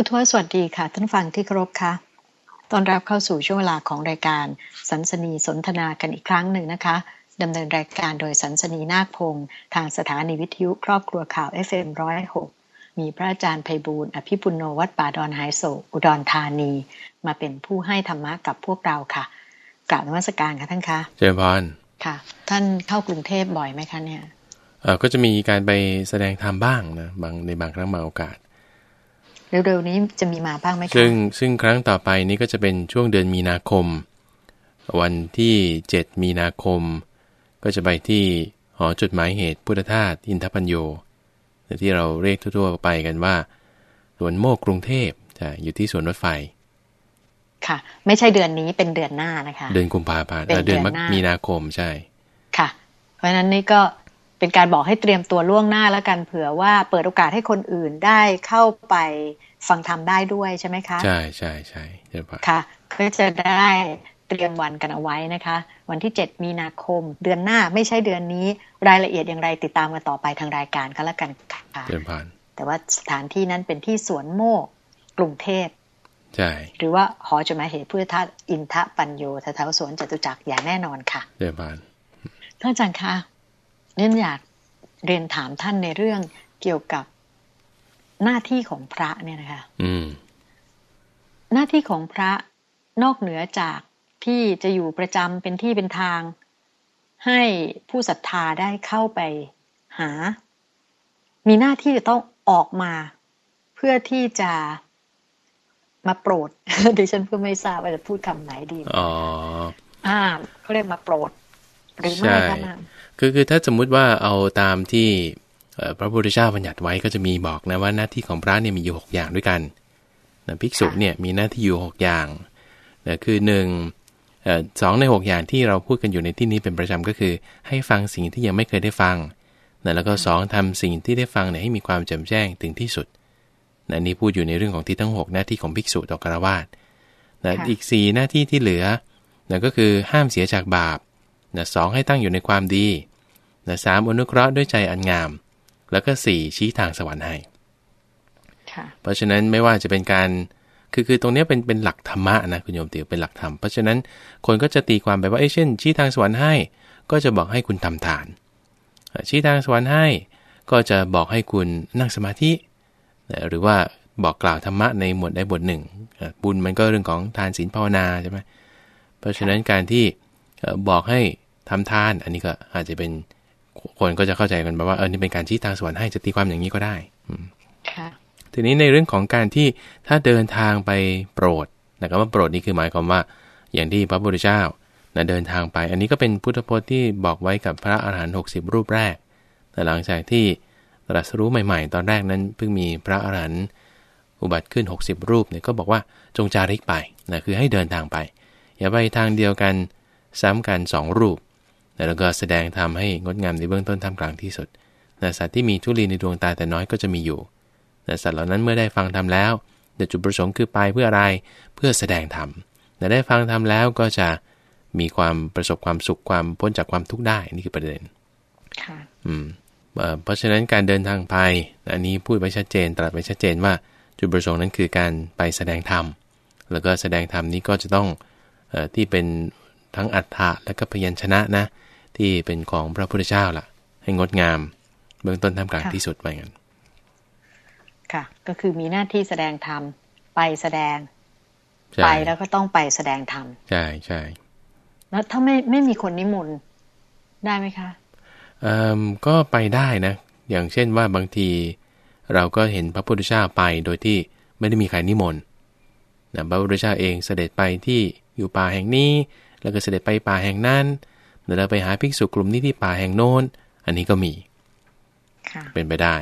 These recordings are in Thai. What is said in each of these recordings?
ผู้ทวสวัสดีค่ะ ท่านฟังที่เคารพค่ะตอนรับเข้าสู่ช่วงเวลาของรายการสันสนีสนทนากันอีกครั้งหนึ่งนะคะดำเนินรายการโดยสันสนีนาคพงศ์ทางสถานีวิทยุครอบครัวข่าว FM106 มีพระอาจารย์ไพบูลอภิปุโนวัดป่าดอนไฮโศอุดรธานี มาเป็นผู้ให้ธรรมะกับพวกเราค่ะกราบนมัสการค่ะท่านคะเจริญพรค่ะ ท่านเข้ากรุงเทพบ่อยไหมคะเนี่ยเอ่อก็จะมีการไปแสดงธรรมบ้างนะบางในบางครั้งบางโอกาส เร็วๆนี้จะมีมาบ้างไหมคะซึ่งซึ่งครั้งต่อไปนี้ก็จะเป็นช่วงเดือนมีนาคม วันที่ 7 มีนาคม ก็จะไปที่หอจดหมายเหตุพุทธทาสอินทปัญโยหรือที่เราเรียกทั่วๆไปกันว่าสวนโมกกรุงเทพจะอยู่ที่สวนรถไฟ ค่ะ ไม่ใช่เดือนนี้เป็นเดือนหน้านะคะ เดือนกุมภาพันธ์เป็นเอ่อเดือนเดือนมกหน้ามีมีนาคมใช่ ค่ะ เพราะฉะนั้นนี่ก็เป็นการบอกให้เตรียมตัวล่วงหน้าแล้วกันเผื่อว่าเปิดโอกาสให้คนอื่นได้เข้าไป ฟังธรรมได้ด้วยใช่ไหมคะใช่ใช่ใช่เจริญพรค่ะก็จะได้เตรียมวันกันเอาไว้นะคะ วันที่ 7 มีนาคม เดือนหน้าไม่ใช่เดือนนี้ รายละเอียดอย่างไรติดตามกันต่อไปทางรายการก็แล้วกันค่ะเจริญพรแต่ว่าสถานที่นั้นเป็นที่สวนโมกกรุงเทพใช่หรือว่าหอจดหมายเหตุพุทธทาสอินทะปัญโยแถวๆสวนจตุจักรอย่างแน่นอนค่ะเจริญพรท่านอาจารย์คะเนื่องอยากเรียนถามท่านในเรื่องเกี่ยวกับ หน้าที่ของพระเนี่ยนะคะอืมหน้าที่ของพระนอกเหนือจากที่จะอยู่ประจำเป็นที่เป็นทาง ให้ผู้ศรัทธาได้เข้าไปหา มีหน้าที่จะต้องออกมา เพื่อที่จะมาโปรดดิฉันเพื่อไม่ทราบว่าจะพูดคำไหนดีอ๋ออ่าเขาเรียกมาโปรด หรือไม่ใช่ก็มาคือคือถ้าสมมุติว่าเอาตามที่เอ่อ พระพุทธเจ้าบัญญัติไว้ก็จะมีบอกนะว่าหน้าที่ของพระเนี่ยมีอยู่ 6 อย่างด้วยกันนะภิกษุเนี่ยมีหน้าที่อยู่ 6 อย่างนะคือหนึ่งเอ่อสองใน 6 อย่างที่เราพูดกันอยู่ในที่นี้เป็นประจำก็คือ ให้ฟังสิ่งที่ยังไม่เคยได้ฟังนะแล้วก็สองทำสิ่งที่ได้ฟังเนี่ยให้มีความแจ่มแจ้งถึงที่สุดนะอันนี้พูดอยู่ในเรื่องของที่ทั้ง 6 หน้าที่ของภิกษุต่อคารวาสนะอีก 4 หน้าที่ที่เหลือนะก็คือห้ามเสียจากบาปนะสองให้ตั้งอยู่ในความดีนะสามอนุเคราะห์ด้วยใจอันงาม แล้วก็สี่ชี้ทางสวรรค์ให้ค่ะเพราะฉะนั้นไม่ว่าจะเป็นการคือคือตรงเนี้ยเป็นเป็นหลักธรรมะนะคุณโยมติวเป็นหลักธรรมเพราะฉะนั้นคนก็จะตีความไปว่าเอ้ยเช่น ชี้ทางสวรรค์ให้ ก็จะบอกให้คุณทำทานอะชี้ทางสวรรค์ให้ ก็จะบอกให้คุณนั่งสมาธินะหรือว่าบอกกล่าวธรรมะในหมวดใดบทหนึ่งอะบุญมันก็เรื่องของทานศีลภาวนาใช่ไหมเพราะฉะนั้นการที่เอ่อบอกให้ทำทาน อันนี้ก็อาจจะเป็น คนก็จะเข้าใจกันแบบว่าเออนี่เป็นการชี้ทางสวรรค์ให้จะตีความอย่างนี้ก็ได้อืมค่ะทีนี้ในเรื่องของการที่ถ้าเดินทางไปโปรดนะครับว่าโปรดนี่คือหมายความว่า อย่างที่พระพุทธเจ้านะเดินทางไป อันนี้ก็เป็นพุทธพจน์ที่บอกไว้กับพระอาหารหันต์หกสิบรูปแรก แต่หลังจากที่ตรัสรู้ใหม่ๆ ตอนแรกนั้นเพิ่งมีพระอาหารหันต์อุบัติขึ้น 60 รูปเนี่ยก็บอกว่าจงจาริกไปนะคือให้เดินทางไป อย่าไปทางเดียวกันซ้ำกันสองรูป แล้วก็แสดงธรรมให้งดงามในเบื้องต้นท่ามกลางที่สุดนะสัตว์ที่มีทุลีในดวงตาแต่น้อยก็จะมีอยู่นะสัตว์เหล่านั้นเมื่อได้ฟังธรรมแล้วแต่จุดประสงค์คือไปเพื่ออะไร เพื่อแสดงธรรมนะได้ฟังธรรมแล้วก็จะมีความประสบความสุขความพ้นจากความทุกข์ได้นี่คือประเด็น ค่ะ อืมเอ่อเพราะฉะนั้นการเดินทางไป อันนี้พูดไว้ชัดเจนตรัสไว้ชัดเจนว่า จุดประสงค์นั้นคือการไปแสดงธรรม แล้วก็แสดงธรรมนี้ก็จะต้องเอ่อที่เป็นทั้งอัฏฐะและก็พยัญชนะนะ ที่เป็นของพระพุทธเจ้าล่ะ ให้งดงาม เบื้องต้นท่ามกลางค่ะที่สุดไปกันค่ะ ก็คือมีหน้าที่แสดงธรรมไปแสดงใช่ไปแล้วก็ต้องไปแสดงธรรมใช่ใช่แล้วถ้าไม่ไม่มีคนนิมนต์ได้ไหมคะเอ่อก็ไปได้นะ อย่างเช่นว่าบางทีเราก็เห็นพระพุทธเจ้าไปโดยที่ไม่ได้มีใครนิมนต์นะพระพุทธเจ้าเองเสด็จไปที่อยู่ป่าแห่งนี้ แล้วก็เสด็จไปป่าแห่งนั้น แล้วเราไปหาภิกษุกลุ่มนี้ที่ป่าแห่งโน้น อันนี้ก็มีค่ะเป็นไปได้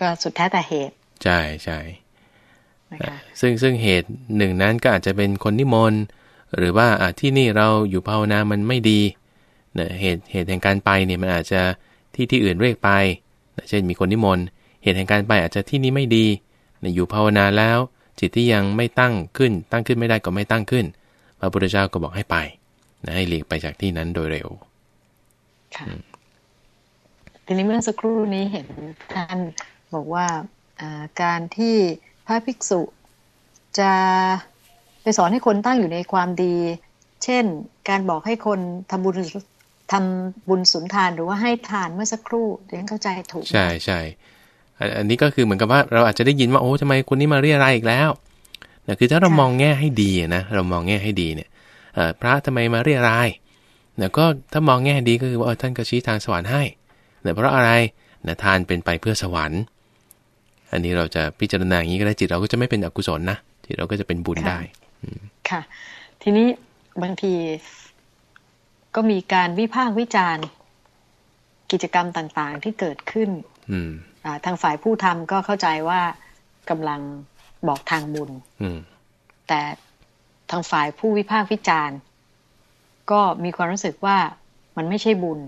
ก็สุดแท้แต่เหตุใช่ใช่นะคะซึ่งซึ่งเหตุหนึ่งนั้นก็อาจจะเป็นคนนิมนต์หรือว่าอะที่นี่เราอยู่ภาวนามันไม่ดีนะเหตุเหตุแห่งการไปเนี่ยมันอาจจะที่ที่อื่นเรียกไปนะเช่นมีคนนิมนต์เหตุแห่งการไปอาจจะที่นี้ไม่ดีนะอยู่ภาวนาแล้ว จิตที่ยังไม่ตั้งขึ้น ตั้งขึ้นไม่ได้ก็ไม่ตั้งขึ้น พระพุทธเจ้าก็บอกให้ไป นะให้หลีกไปจากที่นั้นโดยเร็ว ค่ะ ทีนี้เมื่อสักครู่นี้เห็นท่านบอกว่าการที่พระภิกษุจะไปสอนให้คนตั้งอยู่ในความดี เช่น การบอกให้คนทำบุญทำบุญสุนทานหรือว่าให้ทานเมื่อสักครู่เรียนเข้าใจถูก ใช่ใช่อันนี้ก็คือเหมือนกับว่าเราอาจจะได้ยินว่าโอ้ทำไมคนนี้มาเรียอะไรอีกแล้วนะคือถ้าเรามองแง่ให้ดีนะเรามองแง่ให้ดีเนี่ย พระทำไมมาเรียอะไรนะก็ถ้ามองแง่ดีก็คือว่าท่านก็ชี้ทางสวรรค์ให้นะเพราะอะไรนะทานเป็นไปเพื่อสวรรค์ อันนี้เราจะพิจารณาอย่างนี้ก็ได้จิตเราก็จะไม่เป็นอกุศลนะจิตเราก็จะเป็นบุญได้ค่ะ ทีนี้บางทีก็มีการวิพากษ์วิจารณ์ กิจกรรมต่างๆที่เกิดขึ้นทางฝ่ายผู้ทำก็เข้าใจว่ากำลังบอกทางบุญแต่ ทางฝ่ายผู้วิพากษ์วิจารณ์ ก็มีความรู้สึกว่ามันไม่ใช่บุญ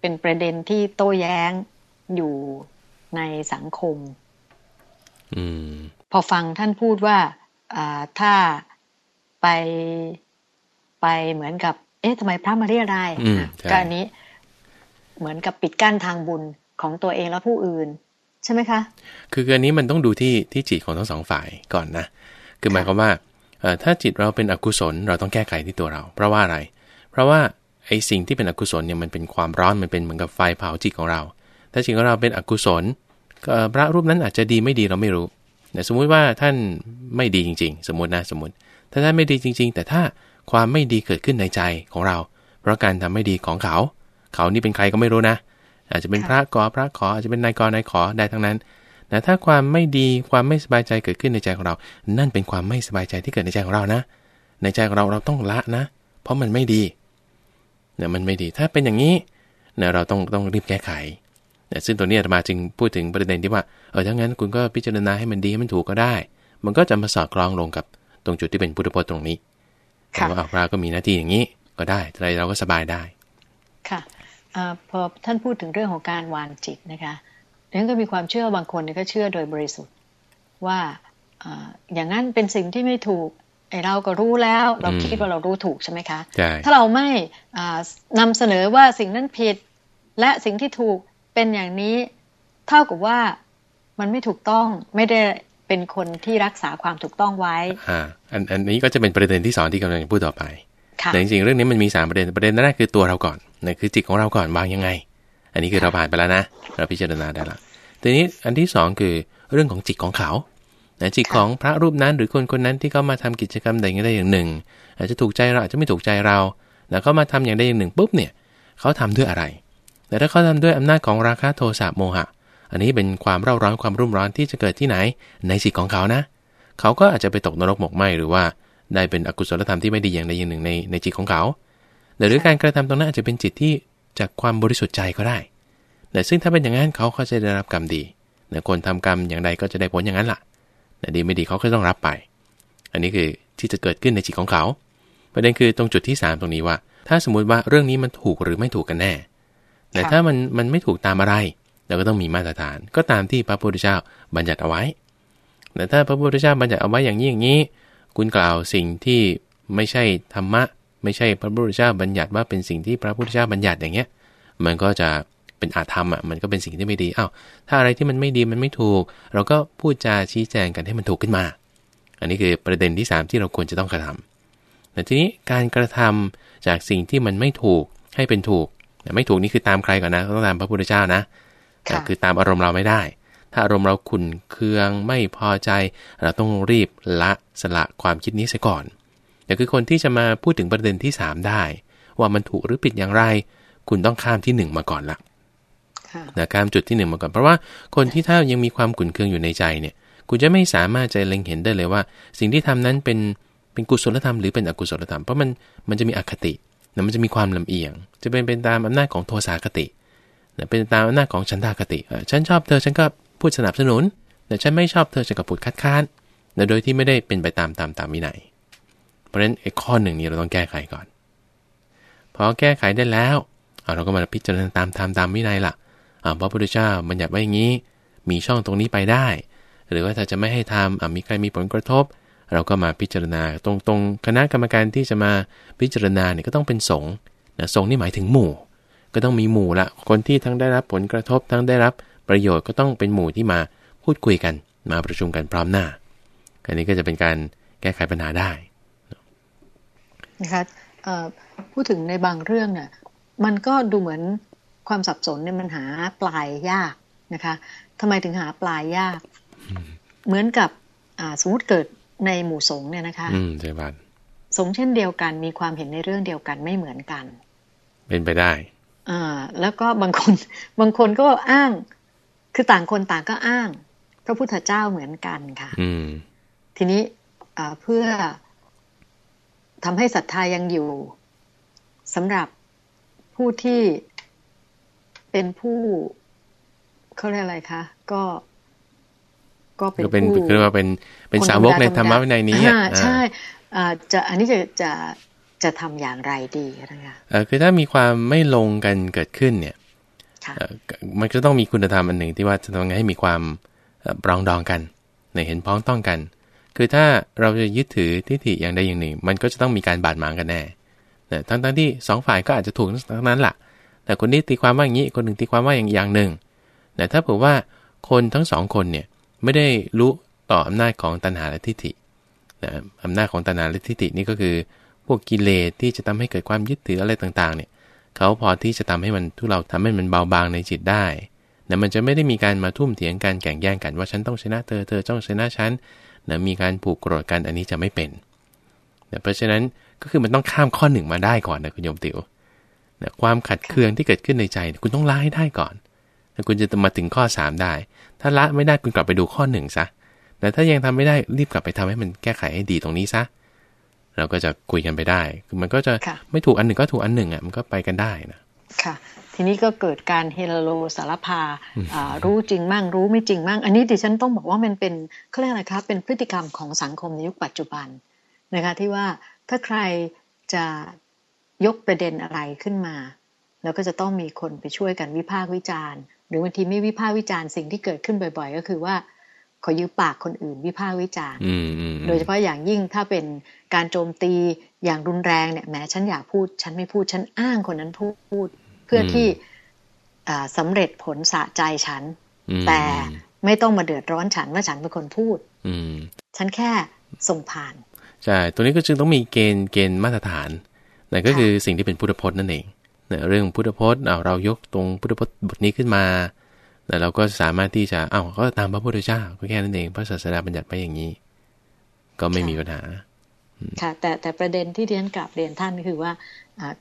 เป็นประเด็นที่โต้แย้งอยู่ในสังคมอพอฟังท่านพูดว่าถ้าไปไปเหมือนกับ เอ๊ะทำไมพระมาเรียรายการนี้ เหมือนกับปิดกั้นทางบุญของตัวเองและผู้อื่น ใช่ไหมคะ คืออันนี้มันต้องดูที่ที่จิตของทั้งสองฝ่ายก่อนนะ คือหมายความว่า ถ้าจิตเราเป็นอกุศลเราต้องแก้ไขที่ตัวเรา เพราะว่าอะไร เพราะว่าไอ้สิ่งที่เป็นอกุศลเนี่ยมันเป็นความร้อนมันเป็นเหมือนกับไฟเผาจิตของเรา ถ้าจิตของเราเป็นอกุศลพระรูปนั้นอาจจะดีไม่ดีเราไม่รู้แต่สมมุติว่าท่านไม่ดีจริง ๆ สมมตินะสมมติ ถ้าท่านไม่ดีจริง ๆ แต่ถ้าความไม่ดีเกิดขึ้นในใจของเรา เพราะการทำไม่ดีของเขา เขานี่เป็นใครก็ไม่รู้นะ อาจจะเป็นพระกอพระขออาจจะเป็นนายกนายขอได้ทั้งนั้น แต่ถ้าความไม่ดีความไม่สบายใจเกิดขึ้นในใจของเรา นั่นเป็นความไม่สบายใจที่เกิดในใจของเรานะ ในใจของเราเราต้องละนะ เพราะมันไม่ดีเนี่ยมันไม่ดีถ้าเป็นอย่างนี้เนี่ยเราต้องต้องรีบแก้ไขเนี่ยซึ่งตัวนี้อาตมาจึงพูดถึงประเด็นที่ว่าเออถ้างั้นคุณก็พิจารณาให้มันดีให้มันถูกก็ได้ มันก็จะมาสอดคล้องลงกับตรงจุดที่เป็นพุทธพจน์ตรงนี้แต่ว่าพระก็มีหน้าที่อย่างนี้ก็ได้อะไรเราก็สบายได้ ค่ะอพอท่านพูดถึงเรื่องของการวางจิตนะคะ ดังนั้นก็มีความเชื่อบางคนก็เชื่อโดยบริสุทธิ์ว่าอย่างนั้นเป็นสิ่งที่ไม่ถูกไอเราก็รู้แล้ว เราคิดว่าเรารู้ถูกใช่ไหมคะ ถ้าเราไม่นำเสนอว่าสิ่งนั้นผิด และสิ่งที่ถูกเป็นอย่างนี้เท่ากับว่ามันไม่ถูกต้องไม่ได้เป็นคนที่รักษาความถูกต้องไว้อ่าอันอันนี้ก็จะเป็นประเด็นที่สองที่กำลังจะพูดต่อไปแต่จริงๆเรื่องนี้มันมีสามประเด็นประเด็นแรกคือตัวเราก่อนนั่นคือจิตของเราก่อนวางยังไง อันนี้คือเราผ่านไปแล้วนะ เราพิจารณาได้ละทีนี้อันที่สองคือเรื่องของจิตของเขาจิตของพระรูปนั้นหรือคนคนนั้นที่เขามาทำกิจกรรมใดอย่างใดอย่างหนึ่ง อาจจะถูกใจเราอาจจะไม่ถูกใจเราแล้วก็มาทำอย่างใดอย่างหนึ่งปุ๊บเนี่ยเขาทำด้วยอะไร แต่ถ้าเขาทำด้วยอำนาจของราคะโทสะโมหะ อันนี้เป็นความเร่าร้อนความรุ่มร้อนที่จะเกิดที่ไหน ในจิตของเขานะ เขาก็อาจจะไปตกนรกหมกไหมหรือว่าได้เป็นอกุศลธรรมที่ไม่ดีอย่างใดอย่างหนึ่งในในจิตของเขาหรือการกระทำตรงนั้นอาจจะเป็นจิตที่ จากความบริสุทธิ์ใจก็ได้แต่ซึ่งถ้าเป็นอย่างนั้นเขาก็จะได้รับกรรมดีแต่คนทำกรรมอย่างใดก็จะได้ผลอย่างนั้นล่ะแต่ดีไม่ดีเขาก็ต้องรับไป อันนี้คือที่จะเกิดขึ้นในจิตของเขา ประเด็นคือตรงจุดที่ 3 ตรงนี้ว่า ถ้าสมมุติว่าเรื่องนี้มันถูกหรือไม่ถูกกันแน่ แต่ถ้ามันมันไม่ถูกตามอะไร เราก็ต้องมีมาตรฐาน ก็ตามที่พระพุทธเจ้าบัญญัติเอาไว้ แต่ถ้าพระพุทธเจ้าบัญญัติเอาไว้อย่างนี้อย่างนี้ คุณกล่าวสิ่งที่ไม่ใช่ธรรมะ ไม่ใช่พระพุทธเจ้าบัญญัติว่าเป็นสิ่งที่พระพุทธเจ้าบัญญัติอย่างเงี้ย มันก็จะเป็นอาธรรมอะมันก็เป็นสิ่งที่ไม่ดีอ้าวถ้าอะไรที่มันไม่ดีมันไม่ถูก เราก็พูดจาชี้แจงกันให้มันถูกขึ้นมา อันนี้คือประเด็นที่ 3 ที่เราควรจะต้องกระทำแต่ทีนี้การกระทำจากสิ่งที่มันไม่ถูกให้เป็นถูกไม่ถูกนี่คือตามใครก่อนนะต้องตามพระพุทธเจ้านะคือตามอารมณ์เราไม่ได้ ถ้าอารมณ์เราขุนเคืองไม่พอใจ เราต้องรีบละสละความคิดนี้เสียก่อน แต่คือคนที่จะมาพูดถึงประเด็นที่ 3 ได้ ว่ามันถูกหรือผิดอย่างไร คุณต้องข้ามที่ 1 มาก่อนละนะข้ามจุดที่ 1 มาก่อน เพราะว่าคนที่ถ้ายังมีความขุนเคืองอยู่ในใจเนี่ย คุณจะไม่สามารถจะเล็งเห็นได้เลยว่า สิ่งที่ทำนั้นเป็นเป็นกุศลธรรมหรือเป็นอกุศลธรรม เพราะมันมันจะมีอคตินะมันจะมีความลำเอียง จะเป็นเป็นตามอำนาจของโทสาคติเป็นตามอำนาจของฉันทากติฉันชอบเธอฉันก็พูดสนับสนุนแต่ฉันไม่ชอบเธอฉันก็พูดคัดค้านโดยที่ไม่ได้เป็นไปตามตามตามวินัยเพ ราะฉะนั้นไอ้ข้อหนึ่งนี้เราต้องแก้ไขก่อน พอแก้ไขได้แล้วเราก็มาพิจารณาตามตามตามวินัยละ่ะพระพุทธเจ้าบัญญัติไว้อย่างนี้ มีช่องตรงนี้ไปได้ หรือว่าถ้าจะไม่ให้ทำมีใครมีผลกระทบ เราก็มาพิจารณาตรงตรงคณะกรรมการที่จะมาพิจารณาเนี่ยก็ต้องเป็นสงฆ์นะสงฆ์นี่หมายถึงหมู่ ก็ต้องมีหมู่ละคนที่ทั้งได้รับผลกระทบ ทั้งได้รับประโยชน์ก็ต้องเป็นหมู่ที่มาพูดคุยกัน มาประชุมกันพร้อมหน้าอันนี้ก็จะเป็นการแก้ไขปัญหาได้ นะคะพูดถึงในบางเรื่องเนี่ยมันก็ดูเหมือนความสับสนเนี่ยมันหาปลายยากนะคะทำไมถึงหาปลายยาก เหมือนกับสมมติเกิดในหมู่สงฆ์เนี่ยนะคะอืมใช่บ้านสงฆ์เช่นเดียวกันมีความเห็นในเรื่องเดียวกันไม่เหมือนกัน เป็นไปได้อ่าแล้วก็บางคนบางคนก็อ้าง คือต่างคนต่างก็อ้าง พระพุทธเจ้าเหมือนกันค่ะ อืมทีนี้เพื่อ ทำให้ศรัทธายังอยู่สำหรับผู้ที่เป็นผู้เขาเรียกอะไรคะก็ก็เป็นผู้คือว่าเป็นเป็นสาวกในธรรมะวินัยนี้อ่าใช่จะอันนี้จะจะจะทำอย่างไรดีนะคะคือถ้ามีความไม่ลงกันเกิดขึ้นเนี่ยมันก็ต้องมีคุณธรรมอันหนึ่งที่ว่าจะทำไงให้มีความปรองดองกันในเห็นพ้องต้องกัน คือถ้าเราจะยึดถือทิฏฐิอย่างใดอย่างหนึ่ง มันก็จะต้องมีการบาดหมางกันแน่แต่ทั้งทั้งที่สองฝ่ายก็อาจจะถูกทั้งนั้นแหละแต่คนนี้ตีความว่าอย่างนี้ คนหนึ่งตีความว่าอย่างอย่างหนึ่งแต่ถ้าเผื่อว่าคนทั้งสองคนเนี่ยไม่ได้รู้ต่ออำนาจของตัณหาและทิฏฐินะอำนาจของตัณหาและทิฏฐินี่ก็คือ พวกกิเลสที่จะทำให้เกิดความยึดถืออะไรต่างๆ เนี่ย เขาพอที่จะทำให้มันทุเราทำให้มันเบาบางในจิตได้แต่มันจะไม่ได้มีการมาทุ่มเถียงกันแข่งแย่งกันว่าฉันต้องชนะเธอ เธอต้องชนะฉัน นะมีการผูกโกรธกันอันนี้จะไม่เป็นเพราะฉะนั้นก็คือมันต้องข้ามข้อหนึ่งมาได้ก่อนนะคุณโยมติว๋วนะความขัดเคืองที่เกิดขึ้นในใจ คุณต้องละให้ได้ก่อนแล้วคุณจะมาถึงข้อ 3 ได้ ถ้าละไม่ได้คุณกลับไปดูข้อหนึ่งซะแต่ถ้ายังทำไม่ได้รีบกลับไปทำให้มันแก้ไขให้ดีตรงนี้ซะเราก็จะคุยกันไปได้ คือมันก็จะไม่ถูกอันหนึ่งก็ถูกอันหนึ่งอะมันก็ไปกันได้นะค่ะ ทีนี้ก็เกิดการเฮโลสารพารู้จริงมั่งรู้ไม่จริงมั่ง อันนี้ดิฉันต้องบอกว่ามันเป็นเขาเรียกอะไรคะเป็นพฤติกรรมของสังคมในยุคปัจจุบันนะคะที่ว่าถ้าใครจะยกประเด็นอะไรขึ้นมา แล้วก็จะต้องมีคนไปช่วยกันวิพากษ์วิจารณ์ หรือบางทีไม่วิพากษ์วิจารณ์สิ่งที่เกิดขึ้นบ่อย ๆ ก็คือว่าขอยืมปากคนอื่นวิพากษ์วิจารณ์โดยเฉพาะอย่างยิ่งถ้าเป็นการโจมตีอย่างรุนแรงเนี่ยแม้ฉันอยากพูด ฉันไม่พูดฉันอ้างคนนั้นพูด เพื่อที่สำเร็จผลสะใจฉัน แต่ไม่ต้องมาเดือดร้อนฉันว่าฉันเป็นคนพูดฉันแค่ส่งผ่าน ใช่ ตัวนี้ก็จึงต้องมีเกณฑ์เกณฑ์มาตรฐานนั่นก็คือสิ่งที่เป็นพุทธพจน์นั่นเองเนี่ยเรื่องพุทธพจน์เรายกตรงพุทธพจน์บทนี้ขึ้นมาแต่เราก็สามารถที่จะเอ้าก็ตามพระพุทธเจ้าก็แค่นั้นเองพระศาสดาบัญญัติไปอย่างนี้ ก็ไม่มีปัญหา ค่ะ แต่แต่ประเด็นที่เรียนกลับเรียนท่านคือว่า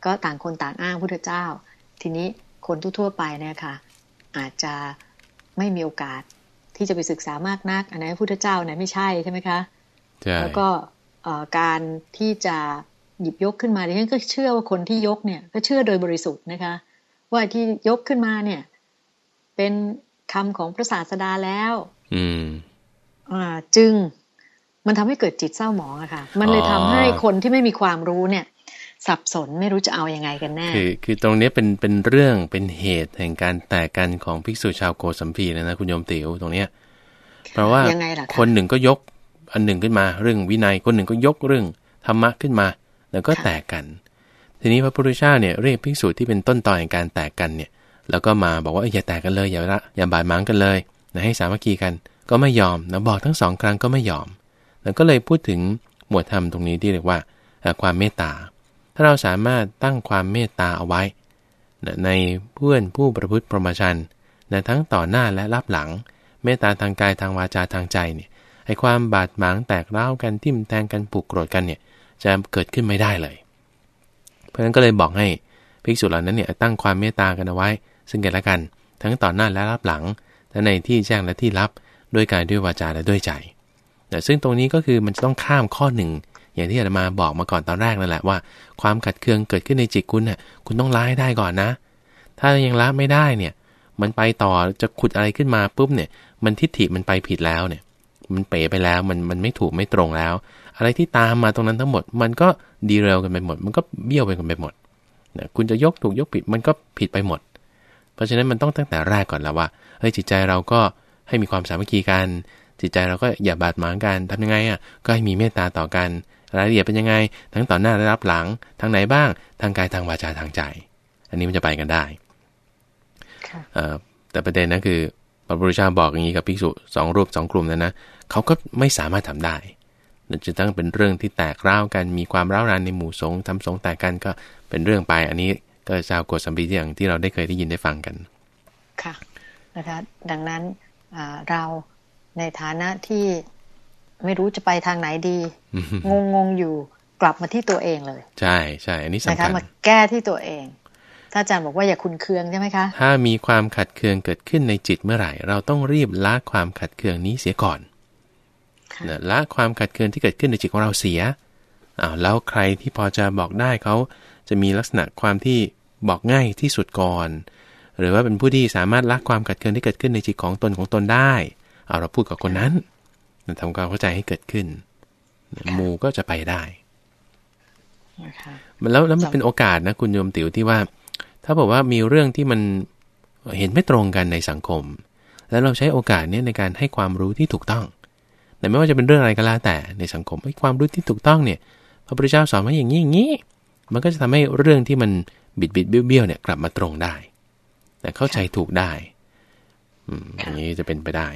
ก็ต่างคนต่างอ้างพุทธเจ้า ทีนี้คนทั่วไปเนี่ยค่ะ อาจจะไม่มีโอกาสที่จะไปศึกษามากนัก อันไหนพุทธเจ้าไหนไม่ใช่ใช่ไหมคะใช่แล้วก็การที่จะหยิบยกขึ้นมาดิฉันก็เชื่อว่าคนที่ยกเนี่ย ก็เชื่อโดยบริสุทธิ์นะคะ ว่าที่ยกขึ้นมาเนี่ย เป็นคำของพระศาสดาแล้ว อืมอ่าจึงมันทำให้เกิดจิตเศร้าหมองอะค่ะ มันเลยทำให้คนที่ไม่มีความรู้เนี่ย สับสนไม่รู้จะเอาอยัางไงกันแน่คือคือตรงนี้เป็นเป็นเรื่องเป็นเหตุแห่งการแตกกันของภิกษุชาวโกสัมพีนะนะคุณโยมติ๋วตรงเนี้ยเพราะว่าคนหนึ่งก็ยกอันหนึ่งขึ้นมาเรื่องวินัยคนหนึ่งก็ยกเรื่องธรรมะขึ้นมา แล้วก็แตกกัน ทีนี้พระพุทธเจ้าเนี่ยเรียกภิกษุที่เป็นต้นตอแห่งการแตกกันเนี่ย แล้วก็มาบอกว่าอย่าแตกกันเลยอย่าละอย่าบาดหมางกันเลยนะให้สามัคคีกันก็ไม่ยอมนะบอกทั้งสองครั้งก็ไม่ยอม แล้วก็เลยพูดถึงหมวดธรรมตรงนี้ที่เรียกว่าความเมตตา ถ้าเราสามารถตั้งความเมตตาเอาไว้ ในเพื่อนผู้ประพฤติพรหมจรรย์ทั้งต่อหน้าและรับหลัง เมตตาทางกายทางวาจาทางใจเนี่ยไอ้ความบาดหมางแตกเล้ากันทิ่มแทงกันปลุกโกรธกันเนี่ยจะเกิดขึ้นไม่ได้เลย เพราะฉะนั้นก็เลยบอกให้ภิกษุเหล่านั้นเนี่ยตั้งความเมตตากันเอาไว้ ซึ่งกันและกัน ทั้งต่อหน้าและรับหลังทั้งในที่แจ้งและที่รับด้วยกายด้วยวาจาและด้วยใจแต่ซึ่งตรงนี้ก็คือมันจะต้องข้ามข้อหนึ่ง อย่างที่อาจมาบอกมาก่อนตอนแรกนั่นแหละว่า ความขัดเคืองเกิดขึ้นในจิตคุณน่ะ คุณต้องล้าให้ได้ก่อนนะ ถ้ายังล้าไม่ได้เนี่ย มันไปต่อจะขุดอะไรขึ้นมาปุ๊บเนี่ย มันทิฏฐิมันไปผิดแล้วเนี่ย มันเป๋ไปแล้วมันมันไม่ถูกไม่ตรงแล้ว อะไรที่ตามมาตรงนั้นทั้งหมด มันก็ดีเร็วกันไปหมด มันก็เบี้ยวไปกันไปหมดนะคุณจะยกถูกยกผิดมันก็ผิดไปหมด เพราะฉะนั้นมันต้องตั้งแต่แรกก่อนแล้วว่าเฮ้ยจิตใจเราก็ให้มีความสามัคคีกันจิตใจเราก็อย่าบาดหมางกันทำยังไงอะก็ให้มีเมตตาต่อกัน รายละเอียดเป็นยังไง ทั้งต่อหน้าและรับหลังทางไหนบ้างทางกายทางวาจาทางใจ อันนี้มันจะไปกันได้แต่ประเด็นนะคือพระพุทธเจ้าบอกอย่างนี้กับภิกษุสองรูปสองกลุ่มนั้นนะเขาก็ไม่สามารถทำได้จะต้องเป็นเรื่องที่แตกร้าวกันมีความร้าวรานในหมู่สงฆ์ทำสงฆ์แตกกันก็เป็นเรื่องไป อันนี้ก็ชาวโกสัมพีอย่างที่เราได้เคยได้ยินได้ฟังกันค่ะนะคะดังนั้นเราในฐานะที่ ไม่รู้จะไปทางไหนดีงงงอยู่กลับมาที่ตัวเองเลย ใช่ใช่อันนี้สำคัญนะคะมาแก้ที่ตัวเองถ้าอาจารย์บอกว่าอย่าคุณเคืองใช่ไหมคะ ถ้ามีความขัดเคืองเกิดขึ้นในจิตเมื่อไหร่ เราต้องรีบละความขัดเคืองนี้เสียก่อนละความขัดเคืองที่เกิดขึ้นในจิตของเราเสียอ้าวแล้วใครที่พอจะบอกได้เขาจะมีลักษณะความที่บอกง่ายที่สุดก่อน หรือว่าเป็นผู้ที่สามารถละความขัดเคืองที่เกิดขึ้นในจิตของตนของตนได้เอาเราพูดกับคนนั้น ทำความเข้าใจให้เกิดขึ้นหมู่ก็จะไปได้แล้วแล้วมันเป็นโอกาสนะ คุณโยมติ๋วที่ว่า ถ้าบอกว่ามีเรื่องที่มันเห็นไม่ตรงกันในสังคม แล้วเราใช้โอกาสนี้ในการให้ความรู้ที่ถูกต้องแต่ไม่ว่าจะเป็นเรื่องอะไรก็แล้วแต่ในสังคมให้ความรู้ที่ถูกต้องเนี่ย พระพุทธเจ้าสอนมาอย่างนี้อย่างนี้ มันก็จะทำให้เรื่องที่มันบิดบิดเบี้ยวเบี้ยวเนี่ยกลับมาตรงได้ แต่เข้าใจถูกได้ อืมอย่างนี้จะเป็นไปได้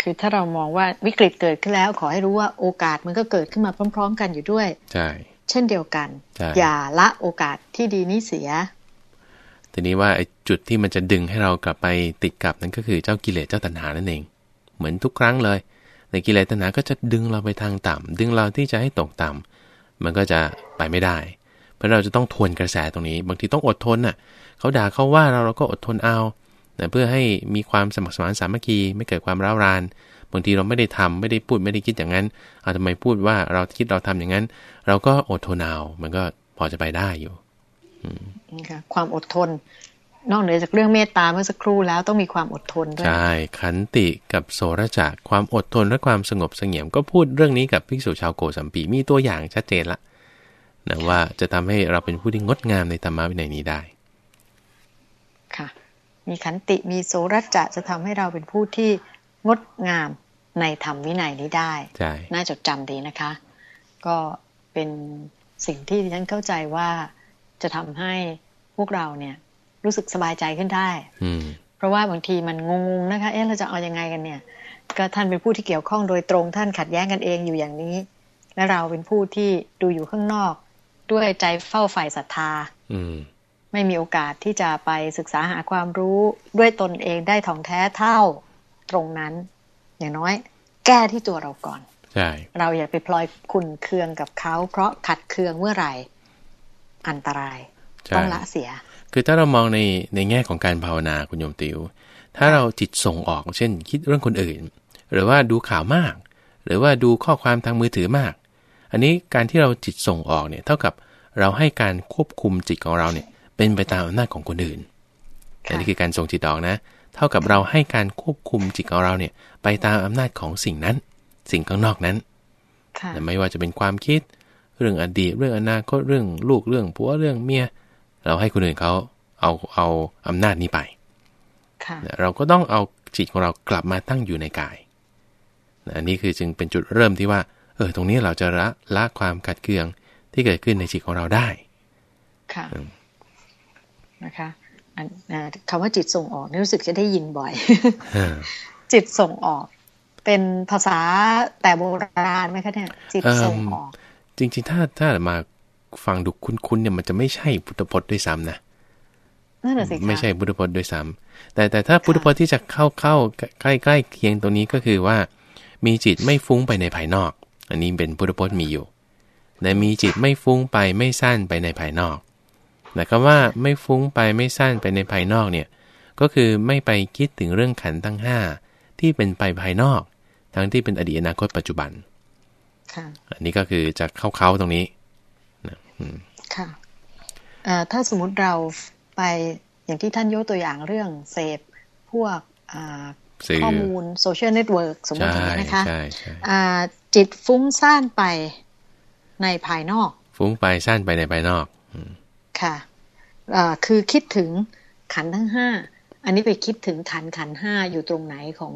คือถ้าเรามองว่าวิกฤตเกิดขึ้นแล้ว ขอให้รู้ว่าโอกาสมันก็เกิดขึ้นมาพร้อม ๆ กันอยู่ด้วย ใช่ เช่นเดียวกัน อย่าละโอกาสที่ดีนี้เสีย ทีนี้ว่าไอ้จุดที่มันจะดึงให้เรากลับไปติดกับนั่นก็คือเจ้ากิเลสเจ้าตัณหานั่นเอง เหมือนทุกครั้งเลยในกิเลสตัณหาก็จะดึงเราไปทางต่ำดึงเราที่จะให้ตกต่ำมันก็จะไปไม่ได้ เพราะเราจะต้องทวนกระแสตรงนี้ บางทีต้องอดทนน่ะเขาด่าเขาว่าเราเราก็อดทนเอา นะเพื่อให้มีความสมัครสมานสามัคคีไม่เกิดความร้าวรานบางทีเราไม่ได้ทำไม่ได้พูดไม่ได้คิดอย่างนั้นเอาทำไมพูดว่าเราคิดเราทำอย่างนั้น เราก็อดทนเอามันก็พอจะไปได้อยู่นี่ค่ะความอดทน นอกเหนือจากเรื่องเมตตาเมื่อสักครู่แล้วต้องมีความอดทนด้วยใช่ขันติกับโสรจักความอดทนและความสงบเสงี่ยมก็พูดเรื่องนี้กับภิกษุชาวโกสัมปีมีตัวอย่างชัดเจนละนะว่าจะทำให้เราเป็นผู้ที่งดงามในธรรมะวินัยนี้ได้ ค่ะ มีขันติมีโสรัจจะจะทำให้เราเป็นผู้ที่งดงามในธรรมวินัยนี้ได้น่าจดจำดีนะคะ ก็เป็นสิ่งที่ฉันเข้าใจว่าจะทำให้พวกเราเนี่ย รู้สึกสบายใจขึ้นได้เพราะว่าบางทีมันงงๆนะคะ เอ๊ะเราจะเอาอยัางไงกันเนี่ย ก็ท่านเป็นผู้ที่เกี่ยวข้องโดยตรงท่านขัดแย้งกันเองอยู่อย่างนี้ และเราเป็นผู้ที่ดูอยู่ข้างนอก ด้วยใจเฝ้าฝ่ายศรัทธา ไม่มีโอกาสที่จะไปศึกษาหาความรู้ด้วยตนเองได้ถ่องแท้เท่าตรงนั้น อย่างน้อย แก้ที่ตัวเราก่อนใช่เราอย่าไปพลอยคุนเคืองกับเขา เพราะขัดเคืองเมื่อไหร่ อันตรายต้องละเสีย คือถ้าเรามองในในแง่ของการภาวนาคุณโยมติวถ้าเราจิตส่งออกเช่น คิดเรื่องคนอื่น หรือว่าดูข่าวมาก หรือว่าดูข้อความทางมือถือมาก อันนี้การที่เราจิตส่งออกเนี่ยเท่ากับเราให้การควบคุมจิตของเราเนี่ย เป็นไปตามอำนาจของคนอื่นอันนี้คือการส่งจิตออกนะ เท่ากับเราให้การควบคุมจิตของเราเนี่ยไปตามอำนาจของสิ่งนั้น สิ่งข้างนอกนั้นไม่ว่าจะเป็นความคิด เรื่องอดีตเรื่องอนาคตเรื่องลูกเรื่องผัวเรื่องเมียเราให้คนอื่นเขาเอาเอาอำนาจนี้ไปเราก็ต้องเอาจิตของเรากลับมาตั้งอยู่ในกายอันนี้คือจึงเป็นจุดเริ่มที่ว่า เออ ตรงนี้เราจะละละความขัดเคืองที่เกิดขึ้นในจิตของเราได้ ค่ะ นะคะคำว่าจิตส่งออกนี่รู้สึกจะได้ยินบ่อย จิตส่งออก เป็นภาษาแต่โบราณไหมคะเนี่ย จิตส่งออก จริง ๆ ถ้าถ้ามาฟังดูคุ้นๆเนี่ยมันจะไม่ใช่พุทธพจน์ด้วยซ้ำนะนั่นแหละสิไม่ใช่พุทธพจน์ด้วยซ้ำแต่แต่ถ้าพุทธพจน์ที่จะเข้าเข้าใกล้ใกล้เคียงตรงนี้ก็คือว่า มีจิตไม่ฟุ้งไปในภายนอก อันนี้เป็นพุทธพจน์มีอยู่แต่มีจิตไม่ฟุ้งไปไม่สั้นไปในภายนอก แต่คำว่าไม่ฟุ้งไปไม่สั้นไปในภายนอกเนี่ยก็คือไม่ไปคิดถึงเรื่องขันทั้งห้าที่เป็นไปภายนอก ทั้งที่เป็นอดีตอนาคตปัจจุบันอันนี้ก็คือจะเข้าเขาตรงนี้นะค่ะถ้าสมมุติเราไปอย่างที่ท่านยกตัวอย่างเรื่องเสพพวกข้อมูล social network สมมติอย่างนี้นะคะจิตฟุ้งซ่านไปในภายนอก ฟุ้งไปสั้นไปในภายนอก ค่ะคือคิดถึงขันธ์ทั้งห้าอันนี้ไปคิดถึงขันธ์ขันธ์ห้าอยู่ตรงไหนของ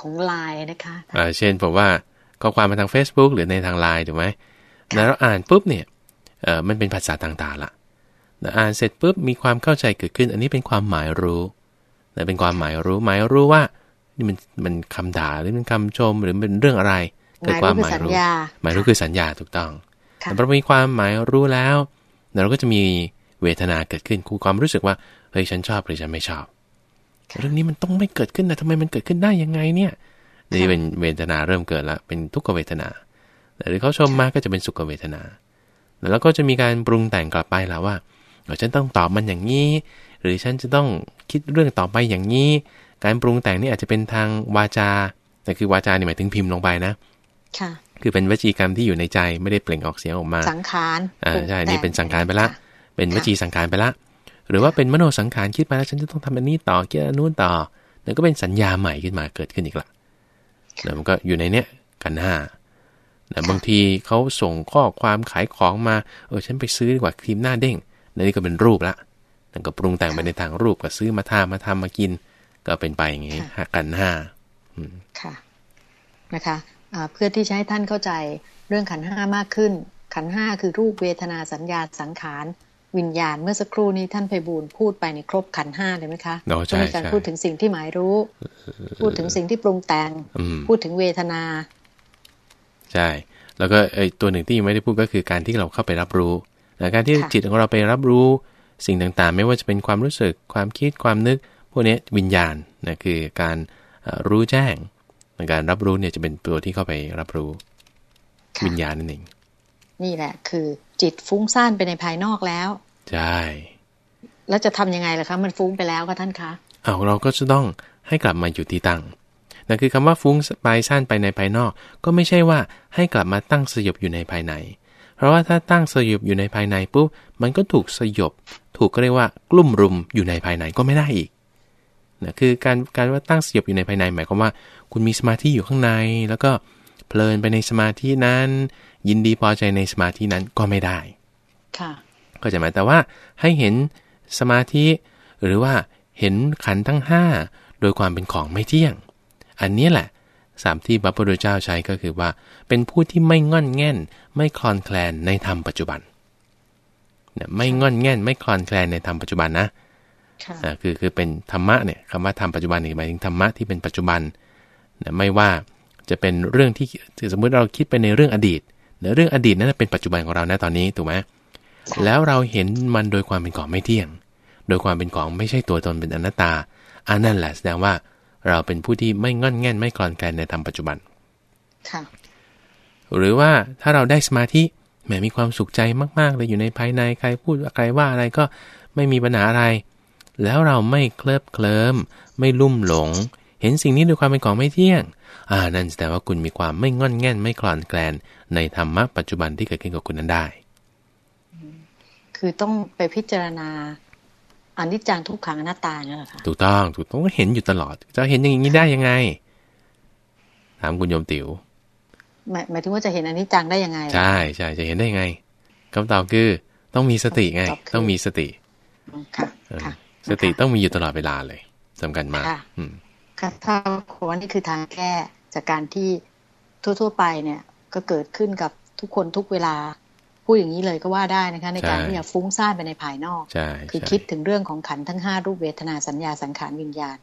ของไลน์นะคะอ่าเช่นผมว่าข้อความมาทาง Facebook หรือในทางไลน์ถูกไหมแล้วเราอ่านปุ๊บเนี่ยเออมันเป็นภาษาต่างๆละอ่านเสร็จปุ๊บมีความเข้าใจเกิดขึ้น อันนี้เป็นความหมายรู้แต่เป็นความหมายรู้หมายรู้ว่านี่มันมันคำด่าหรือเป็นคำชมหรือเป็นเรื่องอะไรเกิดความหมายรู้หมายรู้คือสัญญาถูกต้องแต่พอมีความหมายรู้แล้ว เราก็จะมีเวทนาเกิดขึ้นคูความรู้สึกว่าเฮ้ยฉันชอบหรือฉันไม่ชอบ เรื่องนี้มันต้องไม่เกิดขึ้นนะทำไมมันเกิดขึ้นได้ยังไงเนี่ยนี่เป็นเวทนาเริ่มเกิดแล้วเป็นทุกขเวทนาหรือเขาชมมาก็จะเป็นสุขเวทนา แล้วก็จะมีการปรุงแต่งกลับไปแล้วว่าฉันต้องตอบมันอย่างนี้ หรือฉันจะต้องคิดเรื่องต่อไปอย่างนี้ การปรุงแต่งนี่อาจจะเป็นทางวาจาแต่คือวาจานี่หมายถึงพิมพ์ลงไปนะ ค่ะ คือเป็นวจีกรรมที่อยู่ในใจไม่ได้เปล่งออกเสียงออกมา สังขารอ่าใช่นี่เป็นสังขารไปละ เป็นวจีสังขารไปละ หรือว่าเป็นมโนสังขารคิดมาแล้วฉันจะต้องทำอันนี้ต่อคิดอันนู้นต่อนั่นก็เป็นสัญญาใหม่ขึ้นมาเกิดขึ้นอีกละแล้วมันก็อยู่ในเนี้ยกันห้าแต่บางทีเขาส่งข้อความขายของมา เออฉันไปซื้อดีกว่าครีมหน้าเด้งนี่ก็เป็นรูปละนั่นก็ปรุงแต่งไปในทางรูปก็ซื้อมาทามาทำมากิน ก็เป็นไปอย่างนี้กันห้าค่ะนะคะ เพื่อที่จะให้ท่านเข้าใจเรื่องขันห้ามากขึ้น ขันห้าคือรูปเวทนาสัญญาสังขาร วิญญาณเมื่อสักครู่นี้ท่านไพบูลพูดไปในครบขันห้าเลยไหมคะจะมีการพูดถึงสิ่งที่หมายรู้ พูดถึงสิ่งที่ปรุงแต่งพูดถึงเวทนา ใช่ แล้วก็ไอตัวหนึ่งที่ยังไม่ได้พูดก็คือการที่เราเข้าไปรับรู้การที่จิตของเราไปรับรู้สิ่งต่างๆ ไม่ว่าจะเป็นความรู้สึกความคิดความนึก พวกนี้วิญญาณนะคือการรู้แจ้ง การรับรู้เนี่ยจะเป็นตัวที่เข้าไปรับรู้วิญญาณนั่นเอง นี่แหละ คือจิตฟุ้งซ่านไปในภายนอกแล้ว ใช่ แล้วจะทํำยังไงล่ะคะ มันฟุ้งไปแล้วก็ท่านคะเอาเราก็จะต้องให้กลับมาอยู่ที่ตั้งนั่นคือคำว่าฟุ้งไปซ่านไปในภายนอก ก็ไม่ใช่ว่าให้กลับมาตั้งสยบอยู่ในภายใน เพราะว่าถ้าตั้งสยบอยู่ในภายในปุ๊บมันก็ถูกสยบ ถูกก็เรียกว่ากลุ่มรุมอยู่ในภายในก็ไม่ได้อีก นะคือการการว่าตั้งสยบอยู่ในภายในหมายความว่า คุณมีสมาธิอยู่ข้างใน แล้วก็เพลินไปในสมาธินั้น ยินดีพอใจในสมาธินั้นก็ไม่ได้ค่ะก็จะหมายแต่ว่าให้เห็นสมาธิหรือว่าเห็นขันทั้งห้าโดยความเป็นของไม่เที่ยง อันนี้แหละสามที่พระพุทธเจ้าใช้ก็คือว่า เป็นผู้ที่ไม่งอนแง่น ไม่คลอนแคลนในธรรมปัจจุบันเนี่ยไม่งอนแง่นไม่คลอนแคลนในธรรมปัจจุบันนะ อ่าคือคือเป็นธรรมะเนี่ยคำว่าธรรมปัจจุบันนี่หมายถึงธรรมะที่เป็นปัจจุบันเนี่ยไม่ว่าจะเป็นเรื่องที่สมมุติเราคิดไปในเรื่องอดีตเรื่องอดีตนั้นเป็นปัจจุบันของเรานะตอนนี้ถูกไหมแล้วเราเห็นมันโดยความเป็นของไม่เที่ยง โดยความเป็นของไม่ใช่ตัวตนเป็นอนัตตาอันนั่นแหละแสดงว่าเราเป็นผู้ที่ไม่งอนแง่นไม่กลอนแกลนในธรรมปัจจุบันค่ะหรือว่าถ้าเราได้สมาธิแหมมีความสุขใจมาก ๆ เลยอยู่ในภายในใครพูดใครว่าอะไรก็ไม่มีปัญหาอะไร แล้วเราไม่เคลิบเคลิ้มไม่ลุ่มหลง เห็นสิ่งนี้ด้วยความเป็นของไม่เที่ยง อ่านั่นแสดงว่าคุณมีความไม่งอนแง่นไม่คลอนแกลนในธรรมะปัจจุบันที่เกิดขึ้นกับคุณนั้นได้ คือต้องไปพิจารณาอนิจจังทุกขังอนัตตาเนี่ยหรอคะถูกต้องถูกต้องก็เห็นอยู่ตลอด จะเห็นอย่างนี้ได้ยังไง ถามคุณโยมติ๋วหมายหมายถึงว่าจะเห็นอนิจจังได้ยังไง ใช่ใช่จะเห็นได้ยังไงคำตอบคือต้องมีสติไง ต้องมีสติค่ะ สติต้องมีอยู่ตลอดเวลาเลยสำคัญมากอืมค่ะถ้าควรนี่คือทางแก้จากการที่ทั่ว ๆ ไปเนี่ย ก็เกิดขึ้นกับทุกคนทุกเวลาพูดอย่างนี้เลยก็ว่าได้นะคะ ในการที่จะฟุ้งซ่านไปในภายนอก คือคิดถึงเรื่องของขันทั้งห้ารูปเวทนาสัญญาสังขารวิญญาณ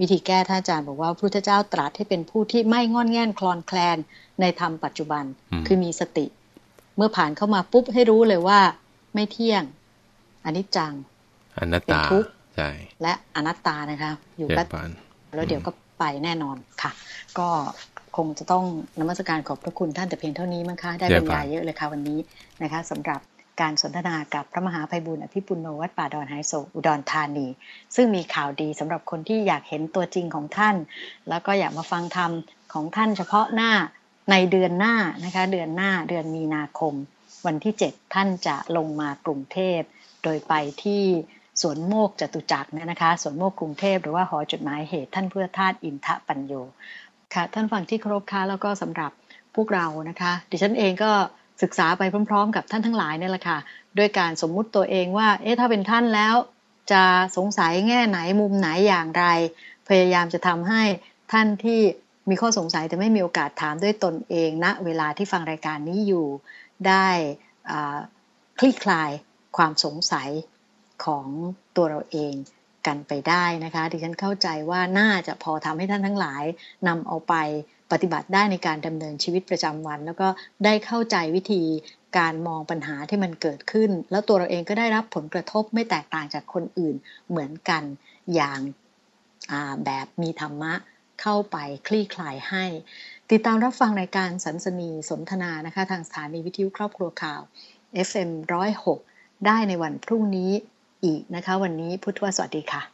วิธีแก้ท่านอาจารย์บอกว่าพระพุทธเจ้าตรัสให้เป็นผู้ที่ไม่งอนแง่นคลอนแคลนในธรรมปัจจุบัน คือมีสติ เมื่อผ่านเข้ามาปุ๊บให้รู้เลยว่า ไม่เที่ยงอนิจจังอนัตตา ใช่และอนัตตานะคะ อยู่แป๊บแล้วเดี๋ยวก็ไปแน่นอนค่ะ ก็คงจะต้องนมัสการขอบพระคุณท่านแต่เพียงเท่านี้มั้งคะได้บรรยายเยอะเลยค่ะวันนี้นะคะสำหรับการสนทนากับพระมหาภัยบุญอภิปุโนวัดป่าดอนไฮโซอุดรธานี ซึ่งมีข่าวดีสำหรับคนที่อยากเห็นตัวจริงของท่าน แล้วก็อยากมาฟังธรรมของท่านเฉพาะหน้าในเดือนหน้านะคะ เดือนหน้าเดือนมีนาคม วันที่ 7 ท่านจะลงมากรุงเทพ โดยไปที่ สวนโมกจตุจักรเนี่ยนะคะสวนโมกกรุงเทพหรือว่าหอจดหมายเหตุท่านเพื่อธาตุอินทะปัญโยค่ะท่านฟังที่เคารพค่ะแล้วก็สำหรับพวกเรานะคะ ดิฉันเองก็ศึกษาไปพร้อม ๆ กับท่านทั้งหลายนี่แหละค่ะด้วยการสมมุติตัวเองว่า เอ๊ะถ้าเป็นท่านแล้ว จะสงสัยแง่ไหนมุมไหนอย่างไร พยายามจะทำให้ท่านที่มีข้อสงสัยแต่ไม่มีโอกาสถามด้วยตนเองณนะเวลาที่ฟังรายการนี้อยู่ได้คลี่คลายความสงสัย ของตัวเราเองกันไปได้นะคะ ดิฉันเข้าใจว่าน่าจะพอทำให้ท่านทั้งหลายนำเอาไปปฏิบัติได้ในการดำเนินชีวิตประจำวัน แล้วก็ได้เข้าใจวิธีการมองปัญหาที่มันเกิดขึ้น แล้วตัวเราเองก็ได้รับผลกระทบไม่แตกต่างจากคนอื่นเหมือนกันอย่างแบบมีธรรมะเข้าไปคลี่คลายให้ ติดตามรับฟังรายการสันสนีสนทนานะคะ ทางสถานีวิทยุครอบครัวข่าว FM 106 ได้ในวันพรุ่งนี้ อีกนะคะ วันนี้พุทธวสวัสดีค่ะ